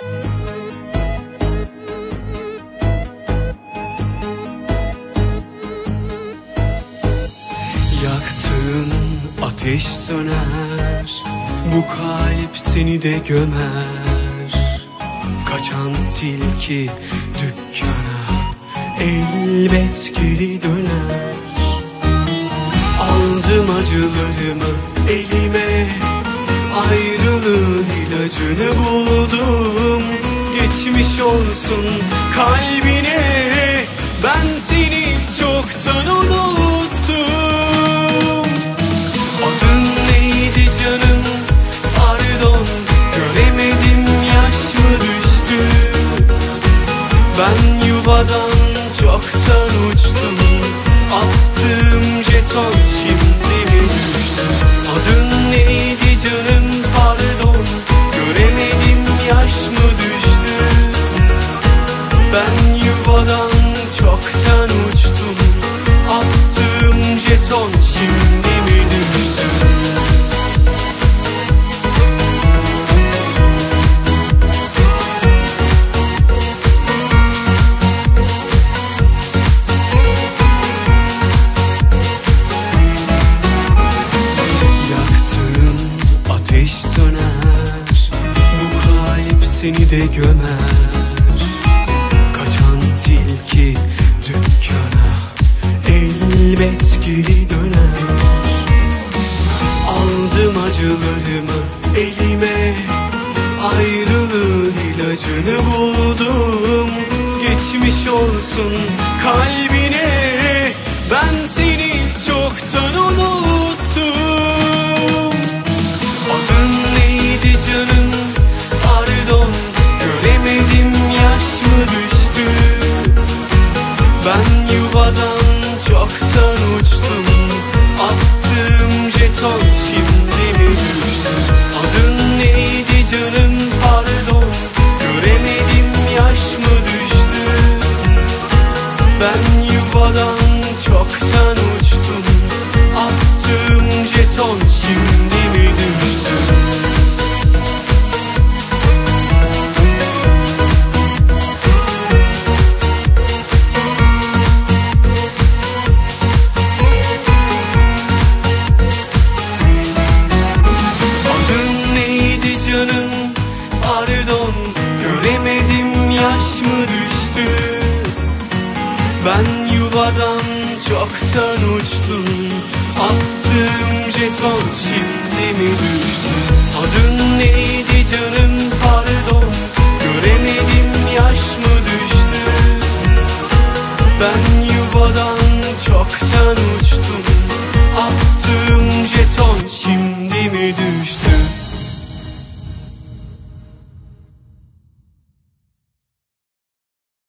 Yaktığın ateş söner Bu kalp seni de gömer. Kaçan tilki dükkana Elbet geri döner. Aldım acılarımı elime Ayrılığın ilacını buldum. Geçmiş olsun kalbine. Ben seni çoktan unuttum. Adın neydi canım? Pardon Göremedim yaş mı düştü? Ben yuvadan çoktan uçtum. Attığım jeton de gömer. Kaçan tilki dükkana Elbet geri döner. Aldım acılarımı elime Ayrılığın ilacını buldum. Geçmiş olsun kalbine Ben seni Attığım taş mı düştü? Ben yuvadan çoktan uçtum. Attığım jeton şimdi mi düştü? Adın neydi canım? Pardon. Göremedim yaş mı düştü? Ben yuvadan çoktan uçtum. Attığım jeton şimdi mi düştü?